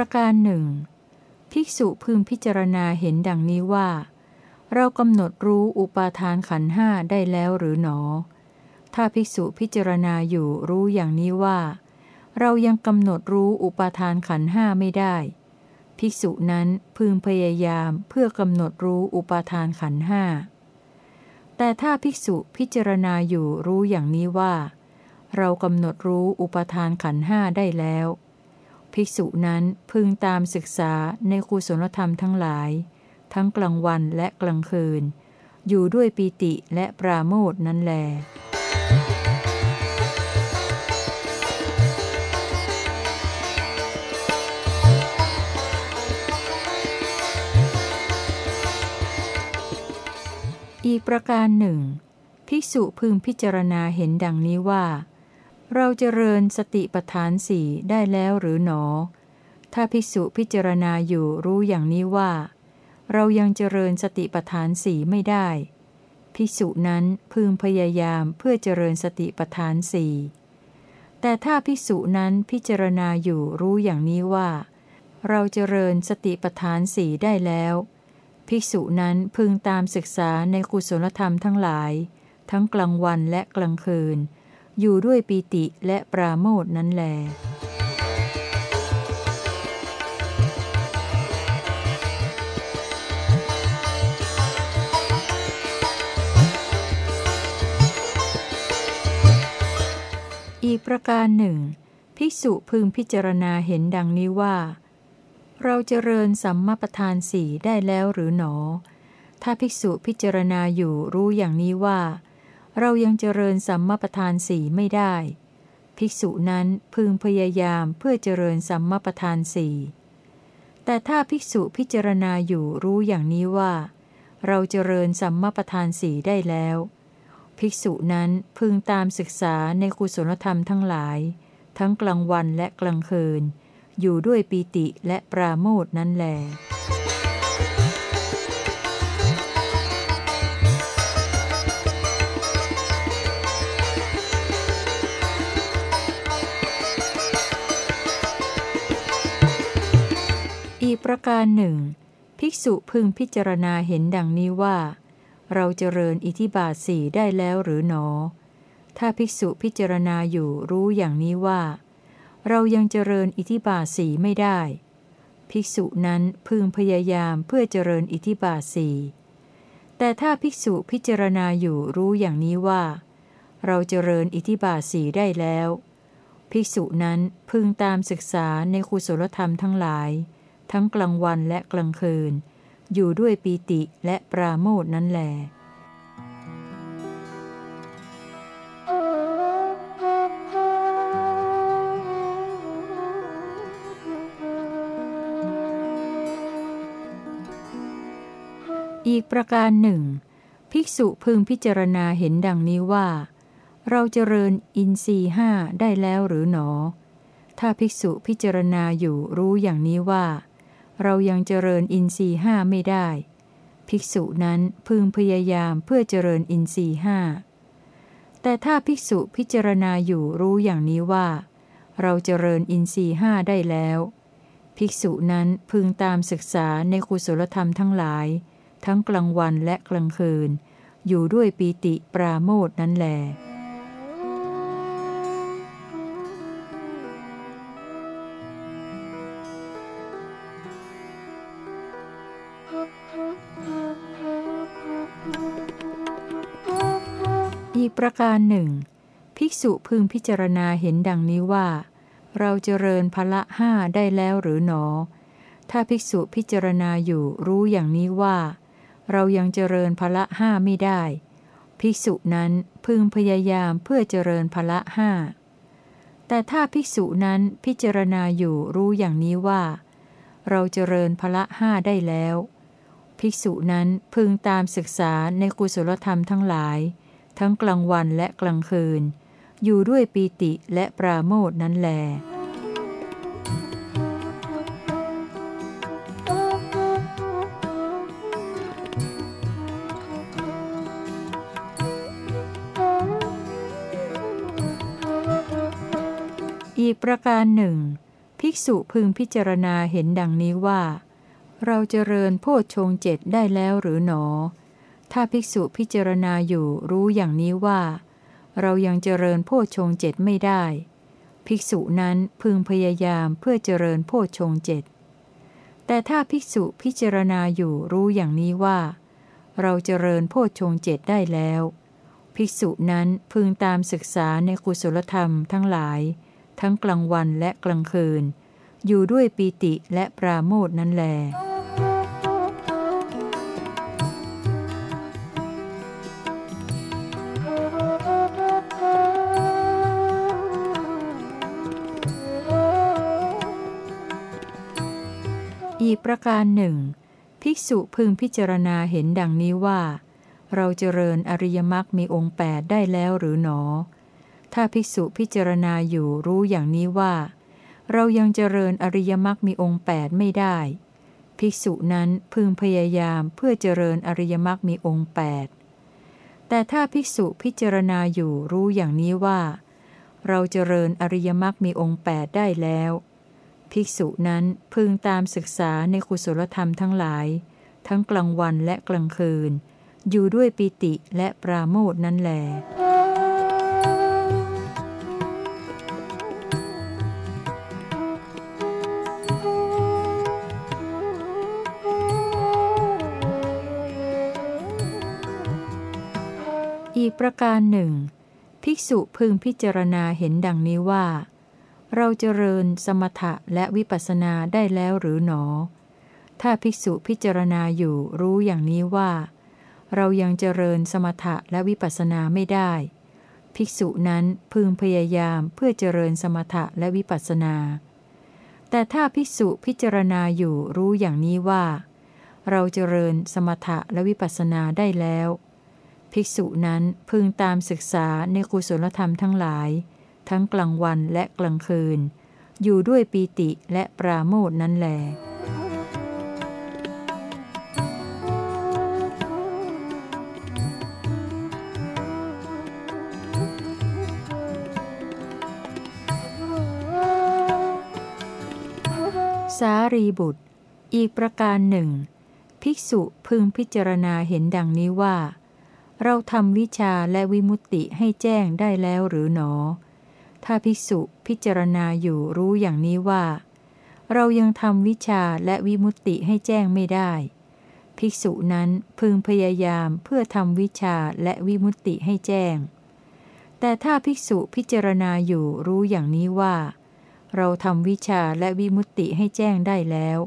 ประการหนึ่ง ภิกษุพึงพิจารณาเห็นดังนี้ว่า เรากำหนดรู้อุปาทานขันห้าได้แล้วหรือหนอ ถ้าภิกษุพิจารณาอยู่รู้อย่างนี้ว่า เรายังกำหนดรู้อุปาทานขันห้าไม่ได้ ภิกษุนั้นพึงพยายามเพื่อกำหนดรู้อุปาทานขันห้าแต่ถ้าภิกษุพิจารณาอยู่รู้อย่างนี้ว่า เรากำหนดรู้อุปทานขันห้าได้แล้ว ภิกษุนั้นพึงตามศึกษาในกุศลธรรมทั้งหลาย ทั้งกลางวันและกลางคืน อยู่ด้วยปีติและปราโมทนั้นแลอีกประการหนึ่ง ภิกษุพึงพิจารณาเห็นดังนี้ว่า เราเจริญสติปัฏฐานสี่ได้แล้วหรือหนอ ถ้าภิกษุพิจารณาอยู่รู้อย่างนี้ว่า เรายังเจริญสติปัฏฐานสี่ไม่ได้ ภิกษุนั้นพึงพยายามเพื่อเจริญสติปัฏฐานสี่แต่ถ้าภิกษุนั้นพิจารณาอยู่รู้อย่างนี้ว่า เราเจริญสติปัฏฐานสี่ได้แล้ว ภิกษุนั้นพึงตามศึกษาในกุศลธรรมทั้งหลาย ทั้งกลางวันและกลางคืน อยู่ด้วยปีติและปราโมทนั้นแล อีกประการหนึ่ง ภิกษุพึงพิจารณาเห็นดังนี้ว่า เราเจริญสัมมาประธานสี่ได้แล้วหรือหนอ ถ้าภิกษุพิจารณาอยู่รู้อย่างนี้ว่า เรายังเจริญสัมมาประธานสี่ไม่ได้ ภิกษุนั้นพึงพยายามเพื่อเจริญสัมมาประธานสี่แต่ถ้าภิกษุพิจารณาอยู่รู้อย่างนี้ว่า เราเจริญสัมมาประธานสี่ได้แล้ว ภิกษุนั้นพึงตามศึกษาในกุศลธรรมทั้งหลาย ทั้งกลางวันและกลางคืน อยู่ด้วยปีติและปราโมทนั้นแล อีกประการหนึ่ง ภิกษุพึงพิจารณาเห็นดังนี้ว่า เราเจริญอิทิบาทสี่ได้แล้วหรือหนอ ถ้าภิกษุพิจารณาอยู่รู้อย่างนี้ว่า เรายังเจริญอิทิบาสีไม่ได้ ภิกษุนั้นพึงพยายามเพื่อเจริญอิทิบาสีแต่ถ้าภิกษุพิจารณาอยู่รู้อย่างนี้ว่า เราเจริญอิทิบาสีได้แล้ว ภิกษุนั้นพึงตามศึกษาในคุศลธรรมทั้งหลาย ทั้งกลางวันและกลางคืน อยู่ด้วยปีติและปราโมทนั้นแหละอีกประการหนึ่ง ภิกษุพึงพิจารณาเห็นดังนี้ว่า เราเจริญอินทรีห้าได้แล้วหรือหนอ ถ้าภิกษุพิจารณาอยู่รู้อย่างนี้ว่า เรายังเจริญอินทรีห้าไม่ได้ ภิกษุนั้นพึงพยายามเพื่อเจริญอินทรีห้าแต่ถ้าภิกษุพิจารณาอยู่รู้อย่างนี้ว่า เราเจริญอินทรีห้าได้แล้ว ภิกษุนั้นพึงตามศึกษาในกุศลธรรมทั้งหลาย ทั้งกลางวันและกลางคืน อยู่ด้วยปีติปราโมทนั้นแหล ประการหนึ่ง ภิกษุพึงพิจารณาเห็นดังนี้ว่า เราเจริญพละห้าได้แล้วหรือหนอ ถ้าภิกษุพิจารณาอยู่รู้อย่างนี้ว่า เรายังเจริญพละห้าไม่ได้ ภิกษุนั้นพึงพยายามเพื่อเจริญพละห้าแต่ถ้าภิกษุนั้นพิจารณาอยู่รู้อย่างนี้ว่า เราเจริญพละห้าได้แล้ว ภิกษุนั้นพึงตามศึกษาในกุศลธรรมทั้งหลาย ทั้งกลางวันและกลางคืน อยู่ด้วยปีติและปราโมทนั้นแล อีกประการหนึ่ง ภิกษุพึงพิจารณาเห็นดังนี้ว่า เราเจริญโพชฌงเจ็ดได้แล้วหรือหนอ ถ้าภิกษุพิจารณาอยู่รู้อย่างนี้ว่า เรายังเจริญโพชฌงเจ็ดไม่ได้ ภิกษุนั้นพึงพยายามเพื่อเจริญโพชฌงเจ็ดแต่ถ้าภิกษุพิจารณาอยู่รู้อย่างนี้ว่า เราเจริญโพชฌงเจ็ดได้แล้ว ภิกษุนั้นพึงตามศึกษาในกุศลธรรมทั้งหลาย ทั้งกลางวันและกลางคืน อยู่ด้วยปีติและปราโมทนั้นแล อีกประการหนึ่ง ภิกษุพึงพิจารณาเห็นดังนี้ว่า เราเจริญอริยมรรคมีองค์แปดได้แล้วหรือหนอ ถ้าภิกษุพิจารณาอยู่รู้อย่างนี้ว่า เรายังเจริญอริยมรรคมีองค์แปดไม่ได้ ภิกษุนั้นพึงพยายามเพื่อเจริญอริยมรรคมีองค์แปดแต่ถ้าภิกษุพิจารณาอยู่รู้อย่างนี้ว่า เราเจริญอริยมรรคมีองค์แปดได้แล้ว ภิกษุนั้นพึงตามศึกษาในกุศลธรรมทั้งหลาย ทั้งกลางวันและกลางคืน อยู่ด้วยปิติและปราโมทนั้นแหลอีกประการหนึ่ง ภิกษุพึงพิจารณาเห็นดังนี้ว่า เราเจริญสมถะและวิปัสสนาได้แล้วหรือหนอ ถ้าภิกษุพิจารณาอยู่รู้อย่างนี้ว่า เรายังเจริญสมถะและวิปัสสนาไม่ได้ ภิกษุนั้นพึงพยายามเพื่อเจริญสมถะและวิปัสสนา แต่ถ้าภิกษุพิจารณาอยู่รู้อย่างนี้ว่า เราเจริญสมถะและวิปัสสนาได้แล้ว ภิกษุนั้นพึงตามศึกษาในกุศลธรรมทั้งหลาย ทั้งกลางวันและกลางคืน อยู่ด้วยปีติและปราโมทนั้นแหลสารีบุตร อีกประการหนึ่ง ภิกษุพึงพิจารณาเห็นดังนี้ว่า เราทำวิชาและวิมุตติให้แจ้งได้แล้วหรือหนอ ถ้าภิกษุพิจารณาอยู่รู้อย่างนี้ว่า เรายังทำวิชาและวิมุตติให้แจ้งไม่ได้ ภิกษุนั้นพึงพยายามเพื่อทำวิชาและวิมุตติให้แจ้ง แต่ถ้าภิกษุพิจารณาอยู่รู้อย่างนี้ว่า เราทำวิชาและวิมุตติให้แจ้งได้แล้ว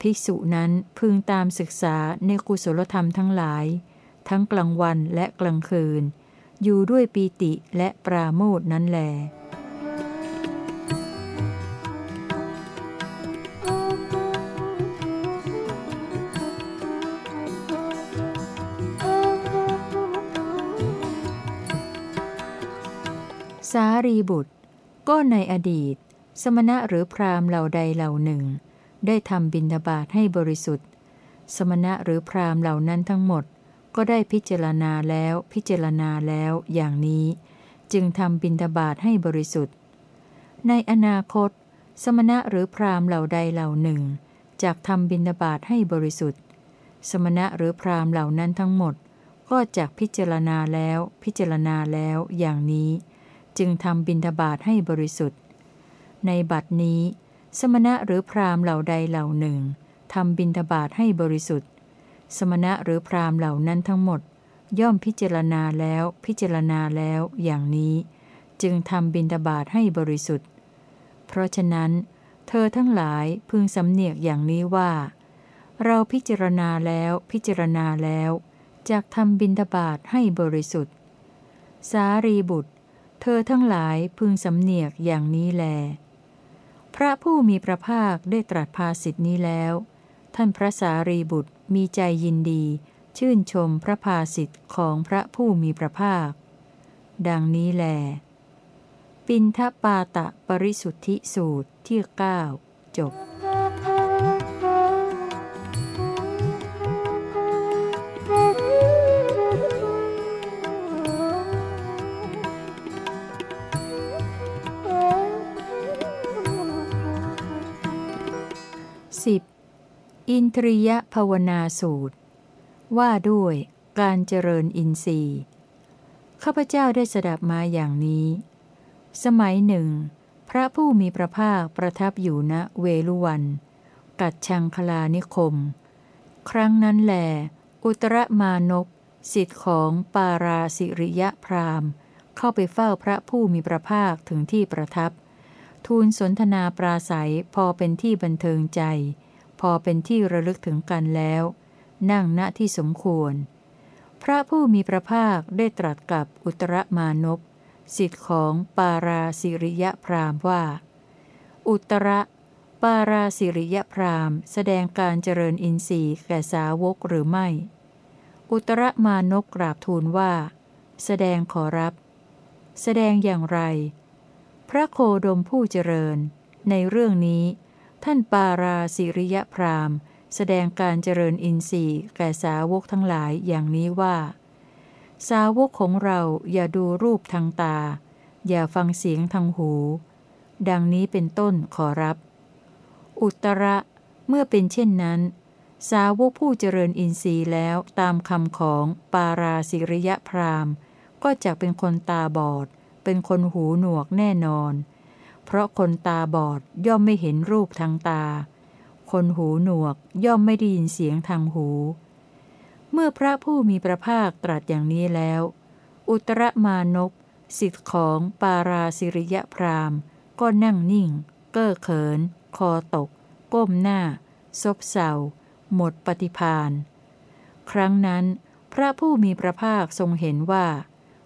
ภิกษุนั้นพึงตามศึกษาในกุศลธรรมทั้งหลาย ทั้งกลางวันและกลางคืน อยู่ด้วยปีติและปราโมทนั้นแลสารีบุตร ก็ในอดีต สมณะหรือพราหมณ์เหล่าใดเหล่าหนึ่ง ได้ทำบิณฑบาตให้บริสุทธิ์ สมณะหรือพราหมณ์เหล่านั้นทั้งหมด ก็ได้พิจารณาแล้วพิจารณาแล้วอย่างนี้ จึงทำบิณฑบาตให้บริสุทธิ์ ในอนาคต สมณะหรือพราหมณ์เหล่าใดเหล่าหนึ่งจากทำบิณฑบาตให้บริสุทธิ์ สมณะหรือพราหมณ์เหล่านั้นทั้งหมด ก็จากพิจารณาแล้วพิจารณาแล้วอย่างนี้ จึงทำบิณฑบาตให้บริสุทธิ์ ในบัดนี้ สมณะหรือพราหมณ์เหล่าใดเหล่าหนึ่งทำบิณฑบาตให้บริสุทธิ์ สมณะหรือพราหมณ์เหล่านั้นทั้งหมด ย่อมพิจารณาแล้วพิจารณาแล้วอย่างนี้ จึงทำบิณฑบาตให้บริสุทธิ์ เพราะฉะนั้น เธอทั้งหลายพึงสำเนียกอย่างนี้ว่า เราพิจารณาแล้วพิจารณาแล้วจากทำบิณฑบาตให้บริสุทธิ์ สารีบุตร เธอทั้งหลายพึงสำเนียกอย่างนี้แล พระผู้มีพระภาคได้ตรัสภาสิทธินี้แล้ว ท่านพระสารีบุตร มีใจยินดี ชื่นชมพระภาสิทธิ์ของพระผู้มีพระภาค ดังนี้แล ปินทปาตะปริสุทธิสูตรที่เก้าจบ นทรียภาวนาสูตร ว่าด้วยการเจริญอินทรีย์ ข้าพเจ้าได้สดับมาอย่างนี้ สมัยหนึ่ง พระผู้มีพระภาคประทับอยู่ณเวลุวัน กัดชังคลานิคม ครั้งนั้นแหลอุตรมานพสิทธิ์ของปาราสิริยะพราหมเข้าไปเฝ้าพระผู้มีพระภาคถึงที่ประทับ ทูลสนทนาปราศัยพอเป็นที่บันเทิงใจ พอเป็นที่ระลึกถึงกันแล้ว นั่งณที่สมควร พระผู้มีพระภาคได้ตรัสกับอุตรมานพสิทธิ์ของปาราสิริยพรามว่า อุตระ ปาราสิริยพรามแสดงการเจริญอินทรีย์แก่สาวกหรือไม่ อุตรมานพกราบทูลว่า แสดงขอรับ แสดงอย่างไร พระโคดมผู้เจริญ ในเรื่องนี้ ท่านปาราสิริยพรามแสดงการเจริญอินทรีย์แก่สาวกทั้งหลายอย่างนี้ว่า สาวกของเราอย่าดูรูปทางตา อย่าฟังเสียงทางหู ดังนี้เป็นต้นขอรับ อุตระเมื่อเป็นเช่นนั้น สาวกผู้เจริญอินทรีย์แล้วตามคำของปาราสิริยพรามก็จะเป็นคนตาบอด เป็นคนหูหนวกแน่นอน เพราะคนตาบอดย่อมไม่เห็นรูปทางตา คนหูหนวกย่อมไม่ได้ยินเสียงทางหู เมื่อพระผู้มีพระภาคตรัสอย่างนี้แล้ว อุตรมานพสิทธิ์ของปาราสิริยพรามก็นั่งนิ่ง เก้อเขิน คอตก ก้มหน้า ซบเศร้าหมดปฏิพานครั้งนั้น พระผู้มีพระภาคทรงเห็นว่า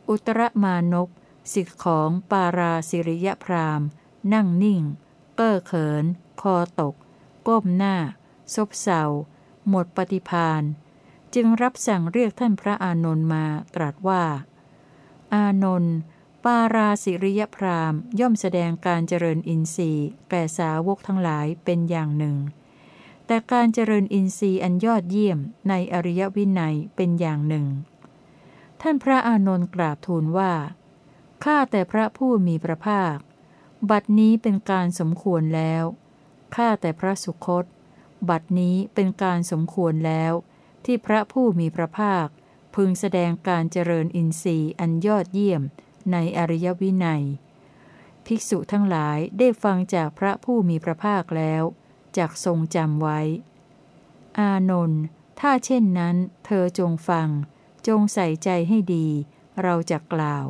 อุตรมานพสิทธิ์ของปาราสิริยพรามณ์ นั่งนิ่ง เก้อเขิน คอตก ก้มหน้า ซบเศร้าหมดปฏิพานจึงรับสั่งเรียกท่านพระอานนท์มาตรัสว่า อานนท์ปาราสิริยพรามย่อมแสดงการเจริญอินทรีย์แก่สาวกทั้งหลายเป็นอย่างหนึ่ง แต่การเจริญอินทรีย์อันยอดเยี่ยมในอริยวินัยเป็นอย่างหนึ่ง ท่านพระอานนท์กราบทูลว่า ข้าแต่พระผู้มีพระภาค บัดนี้เป็นการสมควรแล้ว ข้าแต่พระสุคต บัดนี้เป็นการสมควรแล้ว ที่พระผู้มีพระภาค พึงแสดงการเจริญอินทรีย์อันยอดเยี่ยมในอริยวินัย ภิกษุทั้งหลายได้ฟังจากพระผู้มีพระภาคแล้วจากทรงจำไว้ อานนท์ถ้าเช่นนั้น เธอจงฟัง จงใส่ใจให้ดี เราจะกล่าว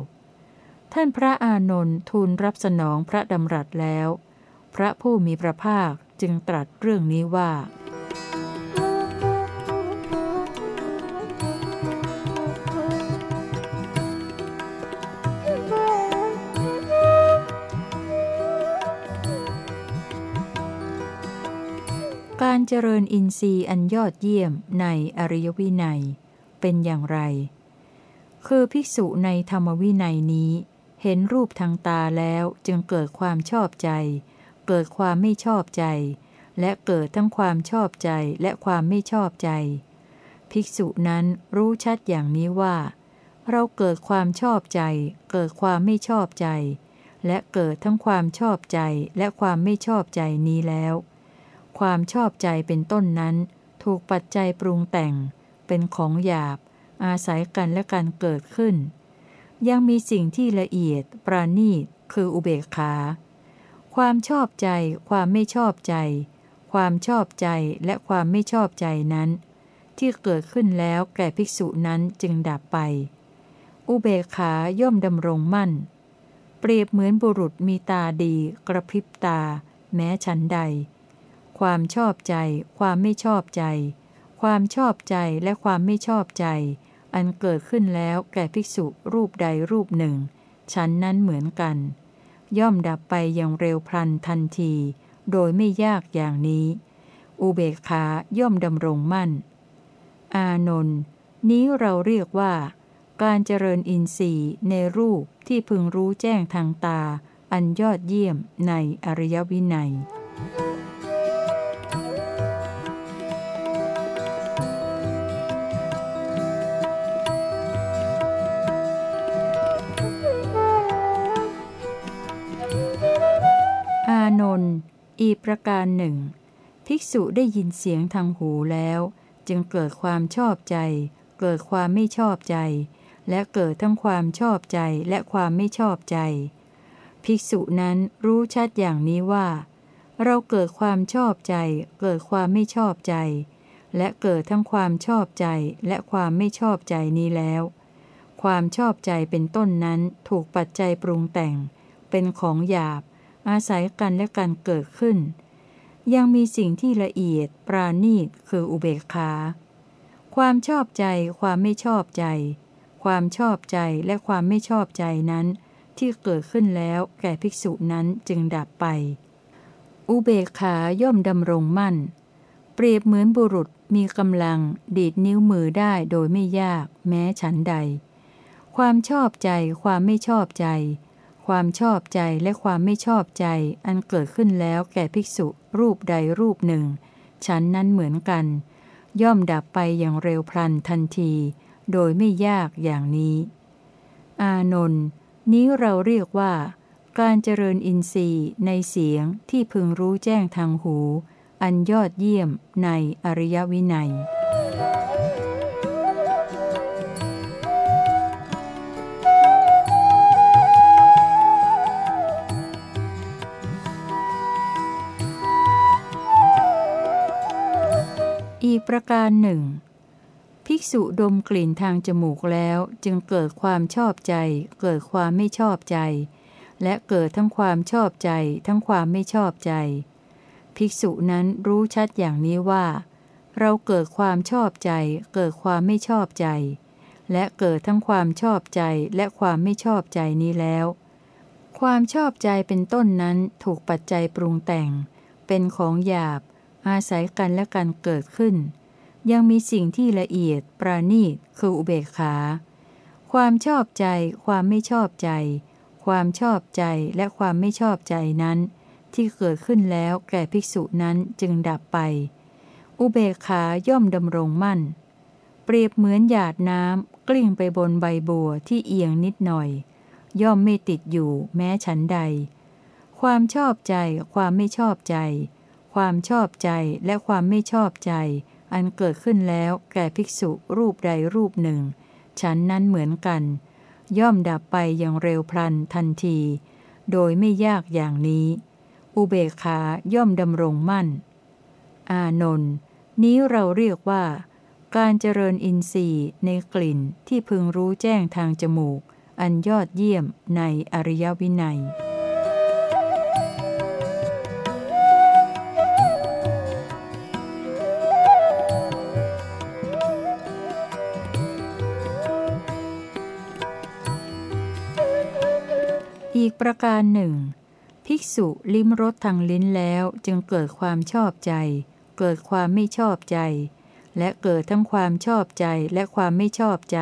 ท่านพระอานนท์ทูลรับสนองพระดำรัสแล้ว พระผู้มีพระภาคจึงตรัสเรื่องนี้ว่า การเจริญอินทรีย์อันยอดเยี่ยมในอริยวินัย เป็นอย่างไร คือภิกษุในธรรมวินัยนี้ เห็นรูปทางตาแล้วจึงเกิดความชอบใจ เกิดความไม่ชอบใจ และเกิดทั้งความชอบใจและความไม่ชอบใจ ภิกษุนั้นรู้ชัดอย่างนี้ว่า เราเกิดความชอบใจ เกิดความไม่ชอบใจ และเกิดทั้งความชอบใจและความไม่ชอบใจนี้แล้ว ความชอบใจเป็นต้นนั้น ถูกปัจจัยปรุงแต่ง เป็นของหยาบ อาศัยกันและการเกิดขึ้น ยังมีสิ่งที่ละเอียด ปราณีต คืออุเบกขา ความชอบใจ ความไม่ชอบใจ ความชอบใจและความไม่ชอบใจนั้น ที่เกิดขึ้นแล้วแก่ภิกษุนั้นจึงดับไป อุเบกขาย่อมดำรงมั่น เปรียบเหมือนบุรุษมีตาดี กระพริบตา แม้ฉันใด ความชอบใจ ความไม่ชอบใจ ความชอบใจและความไม่ชอบใจ อันเกิดขึ้นแล้วแก่ภิกษุรูปใดรูปหนึ่งฉันนั้นเหมือนกัน ย่อมดับไปอย่างเร็วพลันทันที โดยไม่ยากอย่างนี้ อุเบกขาย่อมดำรงมั่น อานนท์นี้เราเรียกว่า การเจริญอินทรีย์ในรูปที่พึงรู้แจ้งทางตา อันยอดเยี่ยมในอริยวินัย อีกประการหนึ่ง ภิกษุได้ยินเสียงทางหูแล้ว จึงเกิดความชอบใจ เกิดความไม่ชอบใจ และเกิดทั้งความชอบใจและความไม่ชอบใจ ภิกษุนั้นรู้ชัดอย่างนี้ว่า เราเกิดความชอบใจ เกิดความไม่ชอบใจ และเกิดทั้งความชอบใจและความไม่ชอบใจนี้แล้ว ความชอบใจเป็นต้นนั้นถูกปัจจัยปรุงแต่ง เป็นของหยาบ อาศัยกันและกันเกิดขึ้น ยังมีสิ่งที่ละเอียดปราณีตคืออุเบกขา ความชอบใจความไม่ชอบใจ ความชอบใจและความไม่ชอบใจนั้น ที่เกิดขึ้นแล้วแก่ภิกษุนั้นจึงดับไป อุเบกขาย่อมดำรงมั่น เปรียบเหมือนบุรุษมีกำลังดีดนิ้วมือได้โดยไม่ยาก แม้ฉันใด ความชอบใจความไม่ชอบใจ ความชอบใจและความไม่ชอบใจอันเกิดขึ้นแล้วแก่ภิกษุรูปใดรูปหนึ่งฉันนั้นเหมือนกัน ย่อมดับไปอย่างเร็วพลันทันที โดยไม่ยากอย่างนี้ อานนท์นี้เราเรียกว่า การเจริญอินทรีย์ในเสียงที่พึงรู้แจ้งทางหู อันยอดเยี่ยมในอริยวินัย อีกประการหนึ่ง ภิกษุดมกลิ่นทางจมูกแล้วจึงเกิดความชอบใจ เกิดความไม่ชอบใจ และเกิดทั้งความชอบใจ ทั้งความไม่ชอบใจ ภิกษุนั้นรู้ชัดอย่างนี้ว่า เราเกิดความชอบใจ เกิดความไม่ชอบใจ และเกิดทั้งความชอบใจและความไม่ชอบใจนี้แล้ว ความชอบใจเป็นต้นนั้นถูกปัจจัยปรุงแต่ง เป็นของหยาบ อาศัยกันและกันเกิดขึ้น ยังมีสิ่งที่ละเอียด ปราณีตคืออุเบกขา ความชอบใจ ความไม่ชอบใจ ความชอบใจและความไม่ชอบใจนั้น ที่เกิดขึ้นแล้วแก่ภิกษุนั้นจึงดับไป อุเบกขาย่อมดำรงมั่น เปรียบเหมือนหยาดน้ำกลิ้งไปบนใบบัวที่เอียงนิดหน่อย ย่อมไม่ติดอยู่แม้ฉันใด ความชอบใจ ความไม่ชอบใจ ความชอบใจและความไม่ชอบใจ อันเกิดขึ้นแล้วแก่ภิกษุรูปใดรูปหนึ่ง ฉันนั้นเหมือนกัน ย่อมดับไปอย่างเร็วพลันทันที โดยไม่ยากอย่างนี้ อุเบกขาย่อมดำรงมั่น อานนท์นี้เราเรียกว่า การเจริญอินทรีย์ในกลิ่นที่พึงรู้แจ้งทางจมูก อันยอดเยี่ยมในอริยวินัย กประการหนึ่ง ภิกษุลิ้มรสทางลิ้นแล้วจึงเกิดความชอบใจ เกิดความไม่ชอบใจ และเกิดทั้งความชอบใจและความไม่ชอบใจ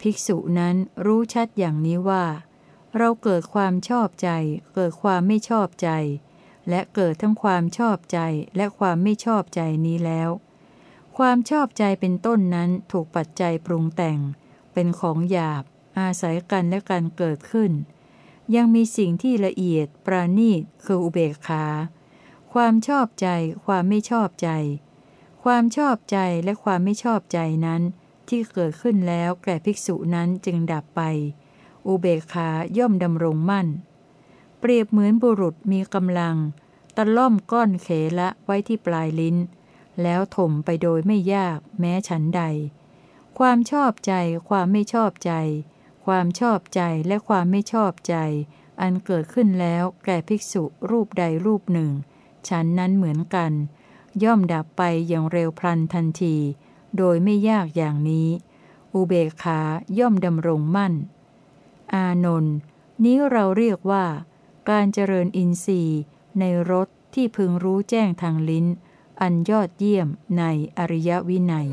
ภิกษุนั้นรู้ชัดอย่างนี้ว่า เราเกิดความชอบใจ เกิดความไม่ชอบใจ และเกิดทั้งความชอบใจและความไม่ชอบใจนี้แล้ว ความชอบใจเป็นต้นนั้นถูกปัจจัยปรุงแต่ง เป็นของหยาบอาศัยกันและกันเกิดขึ้น ยังมีสิ่งที่ละเอียด ปราณีตคืออุเบกขา ความชอบใจ ความไม่ชอบใจ ความชอบใจและความไม่ชอบใจนั้น ที่เกิดขึ้นแล้วแก่ภิกษุนั้นจึงดับไป อุเบกขาย่อมดำรงมั่น เปรียบเหมือนบุรุษมีกำลัง ตะล่อมก้อนเขละไว้ที่ปลายลิ้น แล้วถมไปโดยไม่ยากแม้ฉันใด ความชอบใจ ความไม่ชอบใจ ความชอบใจและความไม่ชอบใจ อันเกิดขึ้นแล้วแก่ภิกษุรูปใดรูปหนึ่ง ฉันนั้นเหมือนกัน ย่อมดับไปอย่างเร็วพลันทันที โดยไม่ยากอย่างนี้ อุเบกขาย่อมดำรงมั่น อานนท์นี้เราเรียกว่า การเจริญอินทรีย์ในรสที่พึงรู้แจ้งทางลิ้น อันยอดเยี่ยมในอริยวินัย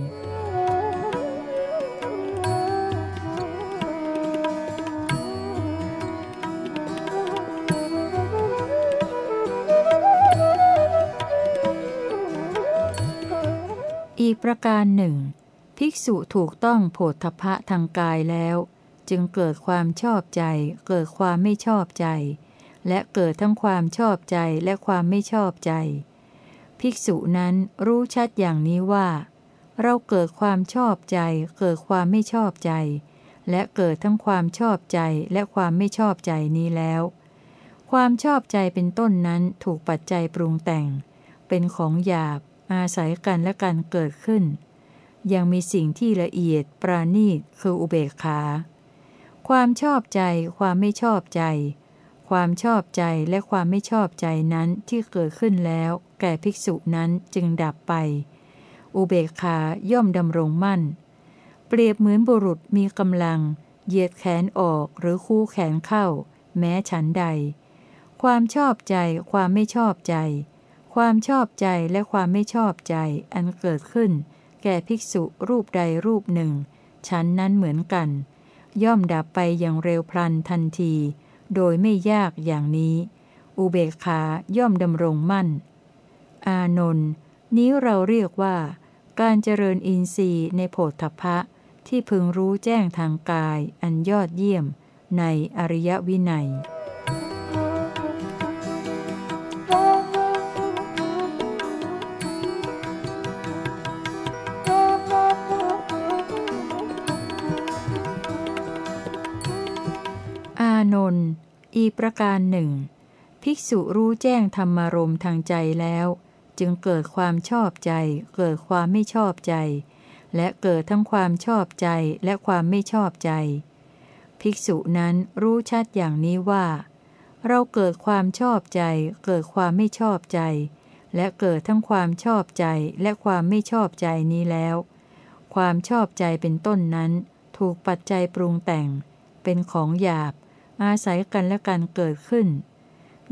กประการหนึ่ง ภิกษุถูกต้องโผฏฐพะทางกายแล้ว จึงเกิดความชอบใจ เกิดความไม่ชอบใจ และเกิดทั้งความชอบใจและความไม่ชอบใจภิภิกษุนั้นรู้ชัดอย่างนี้ว่า เราเกิดความชอบใจ เกิดความไม่ชอบใจ และเกิดทั้งความชอบใจและความไม่ชอบใจนี้แล้ว ความชอบใจเป็นต้นนั้นถูกปัจจัยปรุงแต่ง เป็นของหยาบ อาศัยกันและกันเกิดขึ้น ยังมีสิ่งที่ละเอียดปราณีตคืออุเบกขา ความชอบใจ ความไม่ชอบใจ ความชอบใจและความไม่ชอบใจนั้นที่เกิดขึ้นแล้ว แก่ภิกษุนั้นจึงดับไป อุเบกขาย่อมดำรงมั่น เปรียบเหมือนบุรุษมีกำลัง เหยียดแขนออกหรือคู่แขนเข้า แม้ฉันใด ความชอบใจ ความไม่ชอบใจ ความชอบใจและความไม่ชอบใจอันเกิดขึ้น แก่ภิกษุรูปใดรูปหนึ่งฉันนั้นเหมือนกัน ย่อมดับไปอย่างเร็วพลันทันที โดยไม่ยากอย่างนี้ อุเบกขาย่อมดำรงมั่น อานนท์นี้เราเรียกว่า การเจริญอินทรีย์ในโพธพะที่พึงรู้แจ้งทางกายอันยอดเยี่ยมในอริยวินัย อานนท์อีประการหนึ่ง ภิกษุรู้แจ้งธรรมารมทางใจแล้ว จึงเกิดความชอบใจ เกิดความไม่ชอบใจ และเกิดทั้งความชอบใจและความไม่ชอบใจ ภิกษุนั้นรู้ชัดอย่างนี้ว่า เราเกิดความชอบใจ เกิดความไม่ชอบใจ และเกิดทั้งความชอบใจและความไม่ชอบใจนี้แล้ว ความชอบใจเป็นต้นนั้น ถูกปัจจัยปรุงแต่ง เป็นของหยาบ อาศัยกันและกันเกิดขึ้น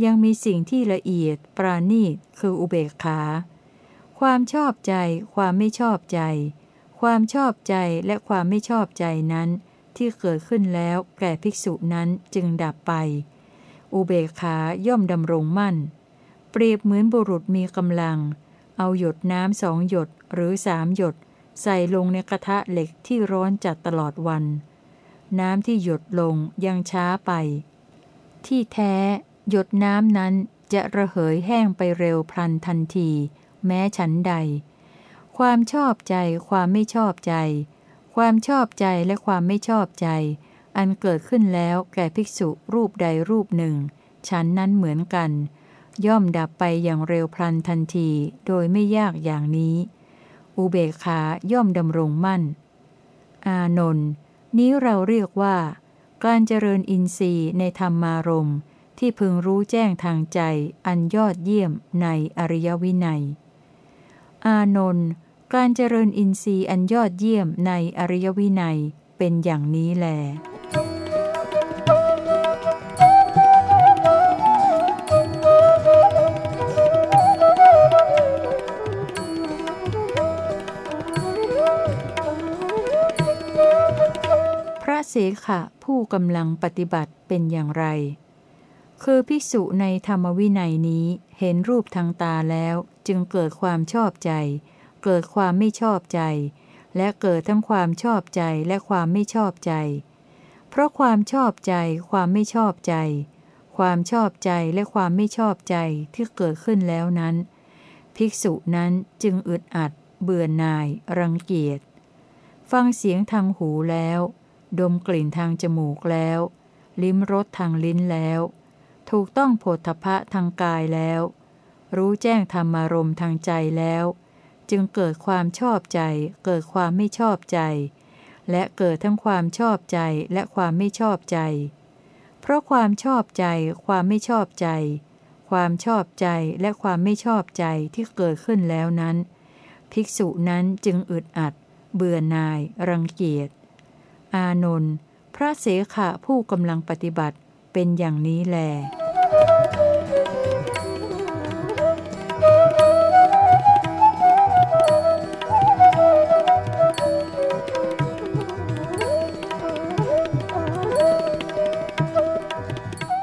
ยังมีสิ่งที่ละเอียด ปราณีตคืออุเบกขา ความชอบใจ ความไม่ชอบใจ ความชอบใจและความไม่ชอบใจนั้น ที่เกิดขึ้นแล้วแก่ภิกษุนั้นจึงดับไป อุเบกขาย่อมดำรงมั่น เปรียบเหมือนบุรุษมีกำลัง เอาหยดน้ำสองหยดหรือสามหยด ใส่ลงในกระทะเหล็กที่ร้อนจัดตลอดวัน น้ำที่หยดลงยังช้าไป ที่แท้ หยดน้ำนั้นจะระเหยแห้งไปเร็วพลันทันที แม้ฉันใด ความชอบใจความไม่ชอบใจ ความชอบใจและความไม่ชอบใจ อันเกิดขึ้นแล้วแก่ภิกษุรูปใดรูปหนึ่ง ฉันนั้นเหมือนกัน ย่อมดับไปอย่างเร็วพลันทันที โดยไม่ยากอย่างนี้ อุเบกขาย่อมดำรงมั่น อานนท์ นี้เราเรียกว่า การเจริญอินทรีย์ในธรรมารมณ์ ที่พึงรู้แจ้งทางใจอันยอดเยี่ยมในอริยวินัย อานนท์การเจริญอินทรีย์อันยอดเยี่ยมในอริยวินัยเป็นอย่างนี้แล เสขะผู้กำลังปฏิบัติเป็นอย่างไร คือภิกษุในธรรมวินัยนี้เห็นรูปทางตาแล้วจึงเกิดความชอบใจ เกิดความไม่ชอบใจ และเกิดทั้งความชอบใจและความไม่ชอบใจ เพราะความชอบใจความไม่ชอบใจ ความชอบใจและความไม่ชอบใจที่เกิดขึ้นแล้วนั้น ภิกษุนั้นจึงอึดอัด เบื่อหน่าย รังเกียจฟังเสียงทางหูแล้ว ดมกลิ่นทางจมูกแล้ว ลิ้มรสทางลิ้นแล้ว ถูกต้องโผฏฐพะทางกายแล้ว รู้แจ้งธรรมารมณ์ทางใจแล้ว จึงเกิดความชอบใจ เกิดความไม่ชอบใจ และเกิดทั้งความชอบใจและความไม่ชอบใจ เพราะความชอบใจ ความไม่ชอบใจ ความชอบใจและความไม่ชอบใจที่เกิดขึ้นแล้วนั้น ภิกษุนั้นจึงอึดอัด เบื่อหน่าย รังเกียจ อานนท์พระเสขะผู้กำลังปฏิบัติเป็นอย่างนี้แล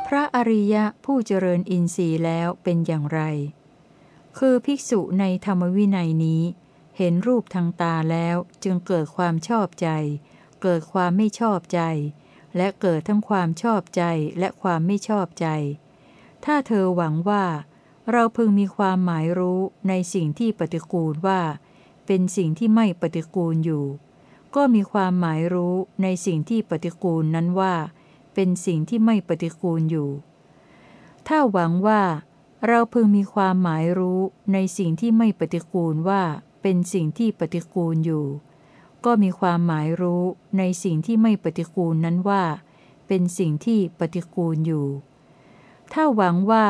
พระอริยะผู้เจริญอินทรีย์แล้วเป็นอย่างไร คือภิกษุในธรรมวินัยนี้ เห็นรูปทางตาแล้วจึงเกิดความชอบใจ เกิดความไม่ชอบใจ และเกิดทั้งความชอบใจและความไม่ชอบใจ ถ้าเธอหวังว่า เราพึงมีความหมายรู้ในสิ่งที่ปฏิกูลว่า เป็นสิ่งที่ไม่ปฏิกูลอยู่ ก็มีความหมายรู้ในสิ่งที่ปฏิกูลนั้นว่า เป็นสิ่งที่ไม่ปฏิกูลอยู่ ถ้าหวังว่าเราพึงมีความหมายรู้ในสิ่งที่ไม่ปฏิกูลว่าเป็นสิ่งที่ปฏิกูลอยู่ ก็มีความหมายรู้ในสิ่งที่ไม่ปฏิกูลนั้นว่า เป็นสิ่งที่ปฏิกูลอยู่ ถ้าหวังว่า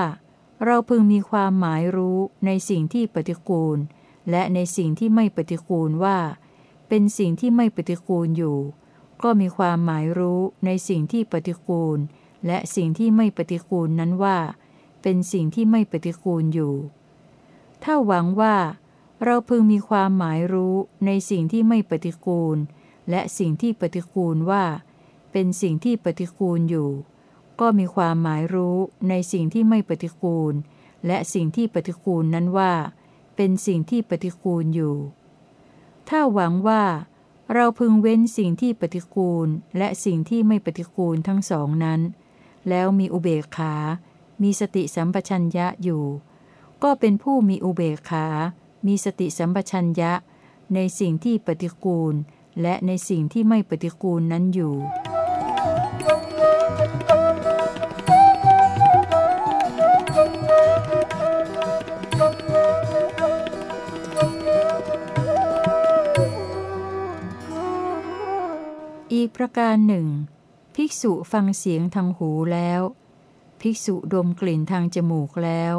เราพึงมีความหมายรู้ในสิ่งที่ปฏิกูล และในสิ่งที่ไม่ปฏิกูลว่า เป็นสิ่งที่ไม่ปฏิกูลอยู่ ก็มีความหมายรู้ในสิ่งที่ปฏิกูล และสิ่งที่ไม่ปฏิกูลนั้นว่า เป็นสิ่งที่ไม่ปฏิกูลอยู่ ถ้าหวังว่า เราพึงมีความหมายรู้ในสิ่งที่ไม่ปฏิกูล และสิ่งที่ปฏิกูลว่า เป็นสิ่งที่ปฏิกูลอยู่ ก็มีความหมายรู้ในสิ่งที่ไม่ปฏิกูล และสิ่งที่ปฏิกูลนั้นว่า เป็นสิ่งที่ปฏิกูลอยู่ ถ้าหวังว่า เราพึงเว้นสิ่งที่ปฏิกูล และสิ่งที่ไม่ปฏิกูลทั้งสองนั้น แล้วมีอุเบกขา มีสติสัมปชัญญะอยู่ ก็เป็นผู้มีอุเบกขา มีสติสัมปชัญญะ ในสิ่งที่ปฏิกูล และในสิ่งที่ไม่ปฏิกูลนั้นอยู่ อีกประการหนึ่ง ภิกษุฟังเสียงทางหูแล้ว ภิกษุดมกลิ่นทางจมูกแล้ว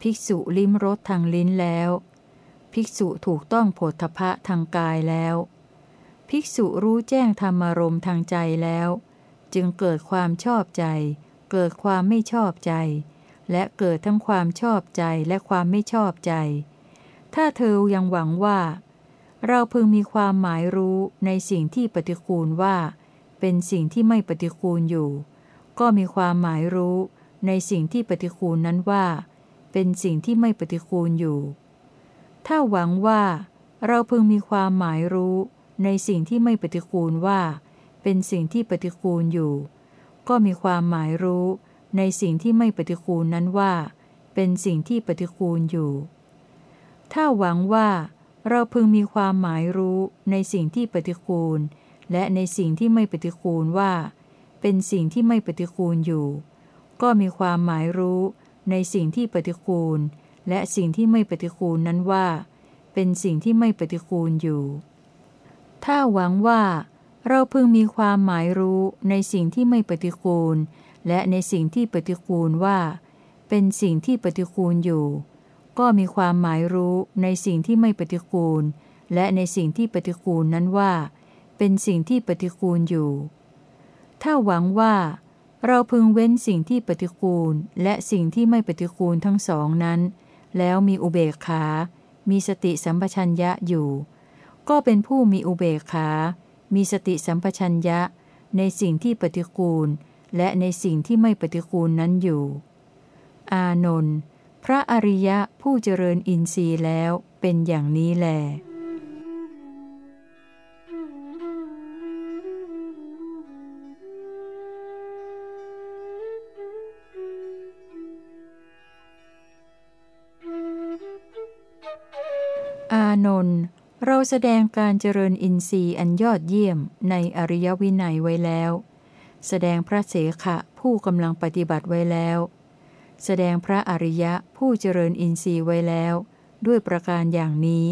ภิกษุลิ้มรสทางลิ้นแล้ว ภิกษุถูกต้องโผฏฐะทางกายแล้ว ภิกษุรู้แจ้งธรรมารมทางใจแล้ว จึงเกิดความชอบใจ เกิดความไม่ชอบใจ และเกิดทั้งความชอบใจและความไม่ชอบใจ ถ้าเธอยังหวังว่า เราพึงมีความหมายรู้ในสิ่งที่ปฏิคูลว่า เป็นสิ่งที่ไม่ปฏิคูลอยู่ ก็มีความหมายรู้ในสิ่งที่ปฏิคูลนั้นว่า เป็นสิ่งที่ไม่ปฏิคูลอยู่ ถ้าหวังว่า เราพึงมีความหมายรู้ในสิ่งที่ไม่ปฏิคูลว่า เป็นสิ่งที่ปฏิคูลอยู่ ก็มีความหมายรู้ในสิ่งที่ไม่ปฏิคูลนั้นว่า เป็นสิ่งที่ปฏิคูลอยู่ ถ้าหวังว่า เราพึงมีความหมายรู้ในสิ่งที่ปฏิคูล และในสิ่งที่ไม่ปฏิคูลว่า เป็นสิ่งที่ไม่ปฏิคูลอยู่ ก็มีความหมายรู้ในสิ่งที่ปฏิคูล และสิ่งที่ไม่ปฏิคูลนั้นว่า เป็นสิ่งที่ไม่ปฏิคูลอยู่ ถ้าหวังว่า เราพึงมีความหมายรู้ในสิ่งที่ไม่ปฏิคูล และในสิ่งที่ปฏิคูลว่า เป็นสิ่งที่ปฏิคูลอยู่ ก็มีความหมายรู้ในสิ่งที่ไม่ปฏิกูล และในสิ่งที่ปฏิกูลนั้นว่า เป็นสิ่งที่ปฏิกูลอยู่ ถ้าหวังว่าเราพึงเว้นสิ่งที่ปฏิกูลและสิ่งที่ไม่ปฏิกูลทั้งสองนั้น แล้วมีอุเบกขา มีสติสัมปชัญญะอยู่ ก็เป็นผู้มีอุเบกขา มีสติสัมปชัญญะ ในสิ่งที่ปฏิกูล และในสิ่งที่ไม่ปฏิกูลนั้นอยู่ อานนท์พระอริยะผู้เจริญอินทรีย์แล้วเป็นอย่างนี้แล นนท์เราแสดงการเจริญอินทรีย์อันยอดเยี่ยมในอริยวินัยไว้แล้ว แสดงพระเสขะผู้กำลังปฏิบัติไว้แล้ว แสดงพระอริยะผู้เจริญอินทรีย์ไว้แล้ว ด้วยประการอย่างนี้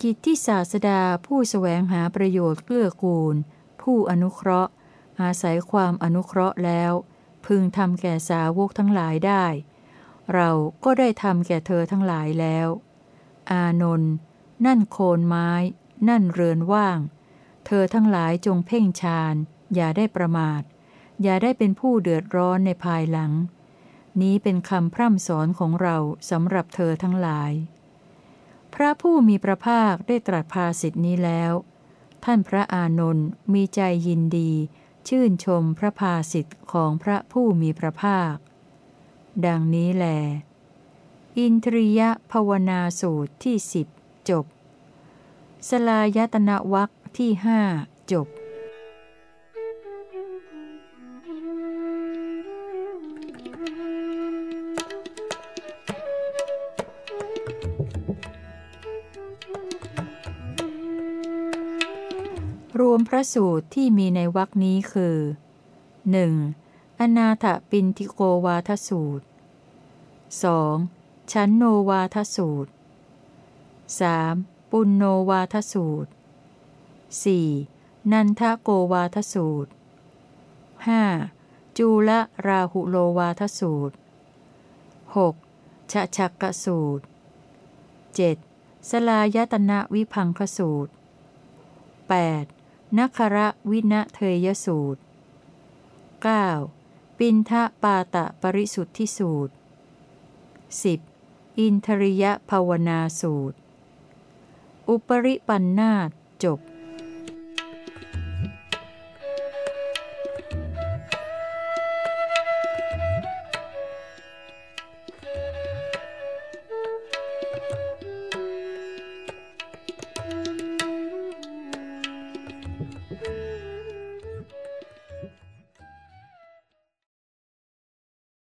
กิจที่ศาสดาผู้สแสวงหาประโยชน์เกื้อกูล ผู้อนุเคราะห์ อาศัยความอนุเคราะห์แล้ว พึงทำแก่สาวกทั้งหลายได้ เราก็ได้ทำแก่เธอทั้งหลายแล้ว อานนท์ นั่นโคนไม้ นั่นเรือนว่าง เธอทั้งหลายจงเพ่งฌาน อย่าได้ประมาท อย่าได้เป็นผู้เดือดร้อนในภายหลัง นี้เป็นคำพร่ำสอนของเราสำหรับเธอทั้งหลาย พระผู้มีพระภาคได้ตรัสภาสิทธินี้แล้ว ท่านพระอานนท์มีใจยินดี ชื่นชมพระภาสิทธิ์ของพระผู้มีพระภาค ดังนี้แลอินทรียภาวนาสูตรที่สิบ จบ สลายตนะวักที่ห้าจบรวมพระสูตรที่มีในวักนี้คือ 1. อนาถปินทิโกวาทสูตร 2. ชันโนวาทสูตร 3. ปุณโนวาทสูตร 4. นันทโกวาทสูตร 5. จูละราหุโลวาทสูตร 6. ชะชักกสูตร 7. สลายตนะวิพังคสูตร 8. นัคระวินะเทยสูตร 9. ปินทะปาตะปริสุทธิสูตร 10. อินทริยภาวนาสูตร อุปริปันนาจบ